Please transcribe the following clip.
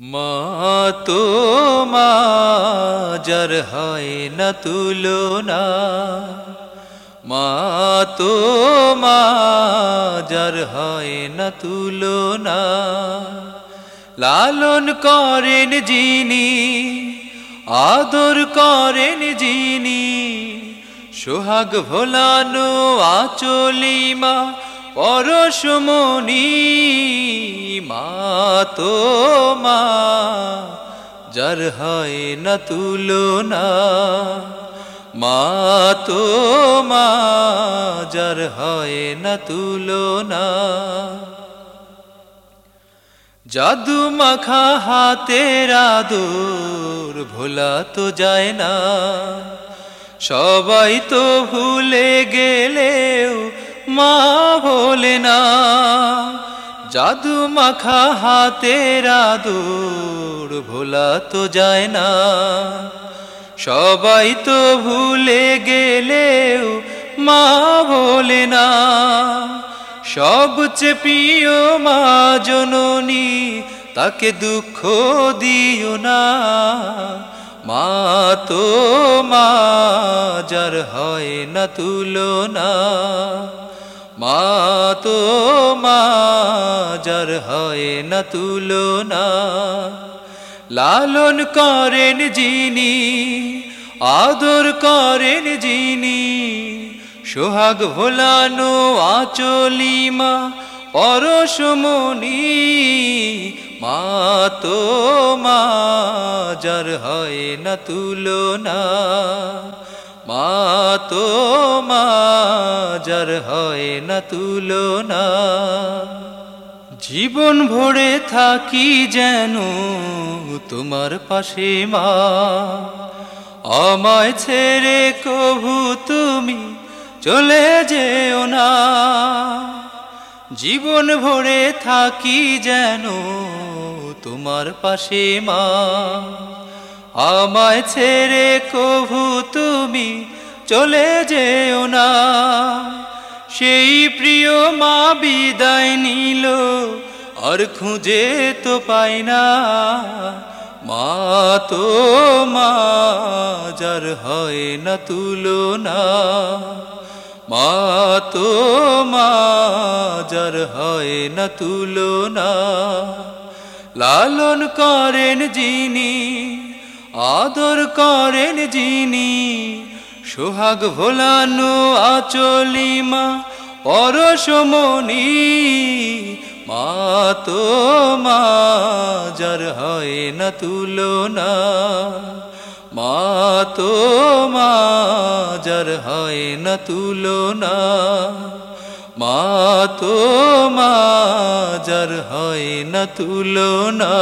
মা তো মা, যার হয় না তুলনা। মা তো মা, যার হয় না তুলনা। লালন করেন যিনি, আদর করেন যিনি। সোহাগ ভোলানো আচলিমা পরশমণি মা তো মা যার হয় না তুলনা, মা তো মা যার হয় না তুলনা। জাদু মাখা হাতের আদর ভোলা তো যায় না, সবাই তো ভুলে গেলেও মা বলে না, জাদু মাখা হাতের আদর ভোলা তো যায় না। সবাই তো ভুলে গেলেও মা বলে না সবচেয়ে প্রিয় মা জননী, তাকে দুঃখ দিও না। মা তো মা যার হয় না তুলনা। মা তো মা যার হয় না তুলনা। লালন করেন যিনি, আদর করেন যিনি, সোহাগ ভোলানো আচলিমা পরশমণি মা তো মা যার হয় না তুলনা। মা তো মা, যার হয় না তুলনা। জীবন ভরে থাকি যেন তোমার পাশে মা। আমায় ছেড়ে কভু তুমি চলে যেও না। জীবন ভরে থাকি যেন তোমার পাশে মা। আমায় ছেড়ে কভু তুমি চলে যেও না। সেই প্রিয় মা বিদায় নিল, আর খুঁজে তো পাই না। মা তো মা, যার হয় না তুলনা। মা তো মা, যার হয় না তুলনা। লালন করেন যিনি আদর করেন যিনি, সোহাগ ভোলানো আচলিমা পরশমণি মা, তো মা, যার হয় না তুলনা, মা, তো মা, যার হয় না তুলনা, মা, তো মা, যার হয় না তুলনা।